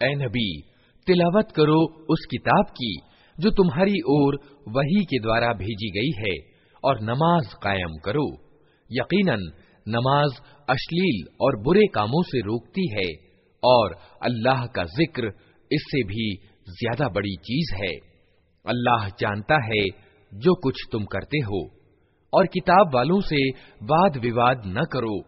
ए नबी तिलावत करो उस किताब की जो तुम्हारी ओर वही के द्वारा भेजी गई है और नमाज कायम करो यकीनन नमाज अश्लील और बुरे कामों से रोकती है और अल्लाह का जिक्र इससे भी ज्यादा बड़ी चीज है अल्लाह जानता है जो कुछ तुम करते हो और किताब वालों से वाद विवाद न करो,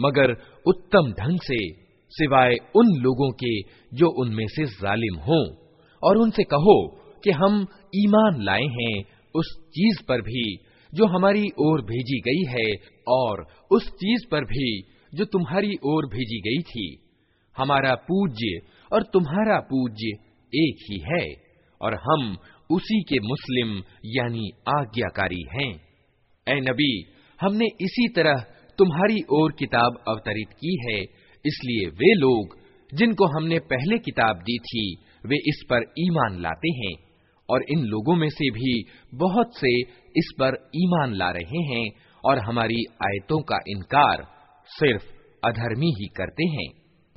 मगर उत्तम ढंग से, सिवाय उन लोगों के जो उनमें से जालिम हों, और उनसे कहो कि हम ईमान लाए हैं उस चीज़ पर भी, जो हमारी ओर भेजी गई है, और उस चीज़ पर भी, जो तुम्हारी ओर भेजी गई थी। हमारा पूज्य और तुम्हारा पूज्य एक ही है, और हम उसी के मुस्लिम यानी आज्ञाकारी हैं। ए नबी, हमने इसी तरह तुम्हारी ओर किताब अवतरित की है, इसलिए वे लोग, जिनको हमने पहले किताब दी थी, वे इस पर ईमान लाते हैं, और इन लोगों में से भी बहुत से इस पर ईमान ला रहे हैं, और हमारी आयतों का इनकार सिर्फ़ अधर्मी ही करते हैं।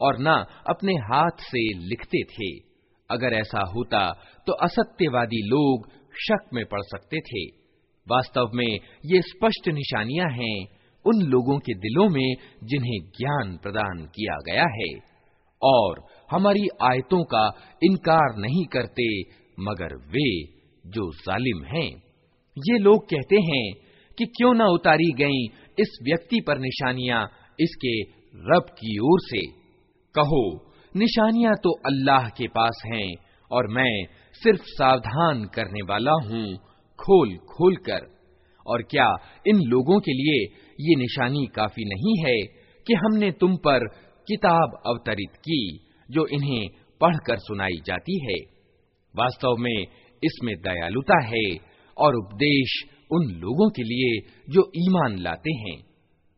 और न अपने हाथ से लिखते थे। अगर ऐसा होता तो असत्यवादी लोग शक में पड़ सकते थे। वास्तव में ये स्पष्ट निशानियाँ हैं उन लोगों के दिलों में जिन्हें ज्ञान प्रदान किया गया है। और हमारी आयतों का इनकार नहीं करते, मगर वे जो जालिम हैं। ये लोग कहते हैं कि क्यों न उतारी गई इस व्यक्ति पर निशानियाँ इसके रब की ओर से। कहो, निशानियाँ तो अल्लाह के पास हैं और मैं सिर्फ़ सावधान करने वाला हूँ खोल खोल कर और क्या इन लोगों के लिए ये निशानी काफ़ी नहीं है कि हमने तुम पर किताब अवतरित की जो इन्हें पढ़कर सुनाई जाती है? वास्तव में इसमें दयालुता है और उपदेश उन लोगों के लिए जो ईमान लाते हैं।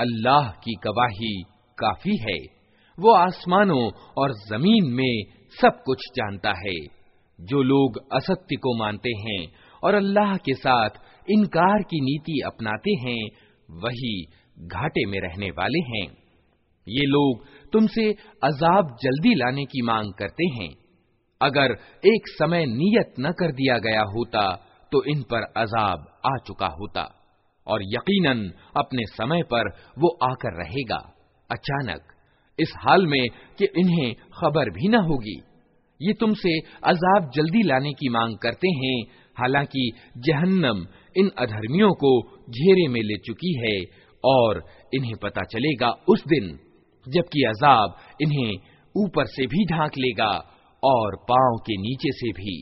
अल्लाह की गवाही काफ़ी है। वो आसमानों और ज़मीन में सब कुछ जानता है। जो लोग असत्य को मानते हैं और अल्लाह के साथ इनकार की नीति अपनाते हैं, वही घाटे में रहने वाले हैं। ये लोग तुमसे अजाब जल्दी लाने की मांग करते हैं। अगर एक समय नियत न कर दिया गया होता तो इन पर अजाब आ चुका होता। और यकीनन अपने समय पर वो आकर रहेगा। अचानक, इस हाल में कि इन्हें खबर भी न होगी। ये तुमसे अजाब जल्दी लाने की मांग करते हैं, हालाँकि जहन्नम इन अधर्मियों को घेरे में ले चुकी है और इन्हें पता चलेगा उस दिन, जबकि अजाब इन्हें ऊपर से भी ढांक लेगा और पाँव के नीचे से भी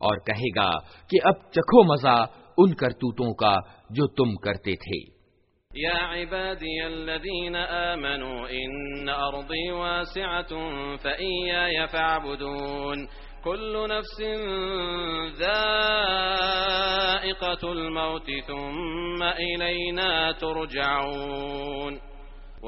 और कहेगा कि अब चखो मज़ा उन करतूतों का जो तुम करते थे या इबादियल्लज़ीन आमनू इन अर्दी वासिअतुन फइय्या फअबुदून कुल्लु नफ्सिन ज़ाइक़तुल मौत थुम्मा इलैना तुरजऊन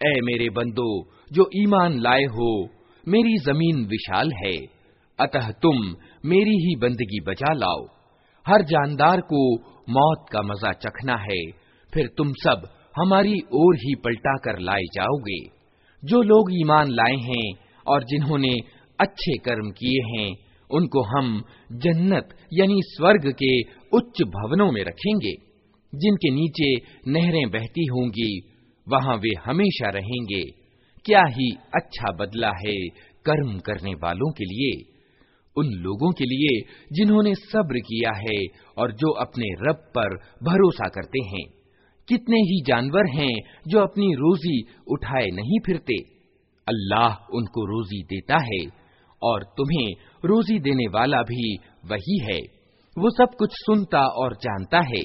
ए मेरे बंदो जो ईमान लाए हो मेरी जमीन विशाल है अतः तुम मेरी ही बंदगी बचा लाओ हर जानदार को मौत का मजा चखना है फिर तुम सब हमारी ओर ही पलटा कर लाए जाओगे जो लोग ईमान लाए हैं और जिन्होंने अच्छे कर्म किए हैं उनको हम जन्नत, यानी स्वर्ग के उच्च भवनों में रखेंगे। जिनके नीचे नहरें बहती होंगी, वहाँ वे हमेशा रहेंगे। क्या ही अच्छा बदला है कर्म करने वालों के लिए। उन लोगों के लिए जिन्होंने सब्र किया है और जो अपने रब पर भरोसा करते हैं। कितने ही जानवर हैं जो अपनी रोजी उठाए नहीं फिरते। अल्लाह उनको रोजी देता है और तुम्हें रोजी देने वाला भी वही है वो सब कुछ सुनता और जानता है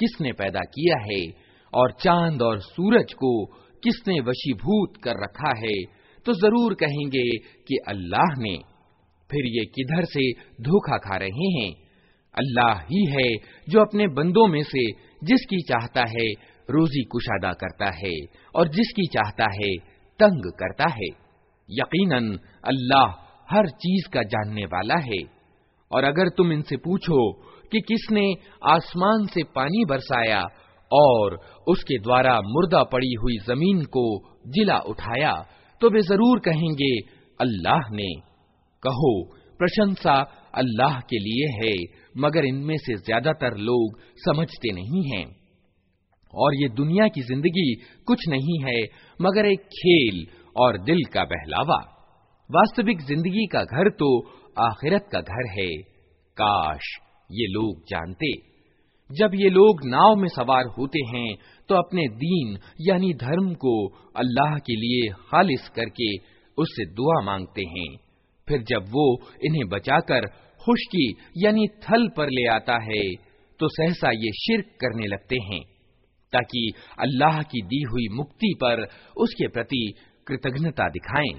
किसने पैदा किया है और चाँद और सूरज को किसने वशीभूत कर रखा है तो ज़रूर कहेंगे कि अल्लाह ने। फिर ये किधर से धोखा खा रहे हैं? अल्लाह ही है जो अपने बंदों में से जिसकी चाहता है रोजी कुशादा करता है और जिसकी चाहता है तंग करता है। यकीनन अल्लाह हर चीज़ का जानने वाला है। और अगर तुम इनसे पूछो कि किसने आसमान से पानी बरसाया और उसके द्वारा मुर्दा पड़ी हुई ज़मीन को जिला उठाया तो वे ज़रूर कहेंगे, अल्लाह ने। कहो, प्रशंसा अल्लाह के लिए है, मगर इनमें से ज़्यादातर लोग समझते नहीं हैं। और ये दुनिया की ज़िंदगी कुछ नहीं है, मगर एक खेल और दिल का बहलावा। वास्तविक ज़िंदगी का घर तो आखिरत का घर है, काश ये लोग जानते। जब ये लोग नाव में सवार होते हैं तो अपने दीन यानी धर्म को अल्लाह के लिए खालिस करके उससे दुआ मांगते हैं। फिर जब वो इन्हें बचाकर खुशकी यानी थल पर ले आता है तो सहसा ये शिरक करने लगते हैं, ताकि अल्लाह की दी हुई मुक्ति पर उसके प्रति कृतज्ञता दिखाएँ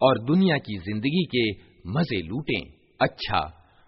और दुनिया की ज़िंदगी के मज़े लूटें। अच्छा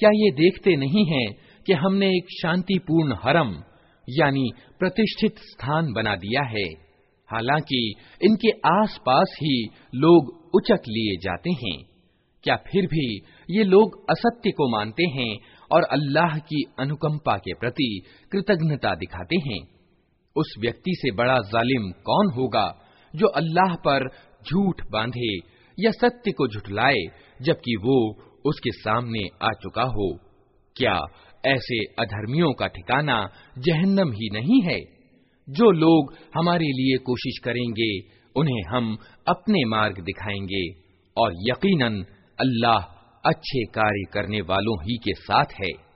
क्या ये देखते नहीं हैं कि हमने एक शांतिपूर्ण हरम यानी प्रतिष्ठित स्थान बना दिया है हालांकि इनके आसपास ही लोग उचक लिए जाते हैं क्या फिर भी ये लोग असत्य को मानते हैं और अल्लाह की अनुकंपा के प्रति कृतज्ञता दिखाते हैं? उस व्यक्ति से बड़ा जालिम कौन होगा जो अल्लाह पर झूठ बांधे या सत्य को झुठलाए, जबकि वो उसके सामने आ चुका हो? क्या ऐसे अधर्मियों का ठिकाना जहन्नम ही नहीं है? जो लोग हमारे लिए कोशिश करेंगे, उन्हें हम अपने मार्ग दिखाएँगे और यकीनन अल्लाह अच्छे कार्य करने वालों ही के साथ है।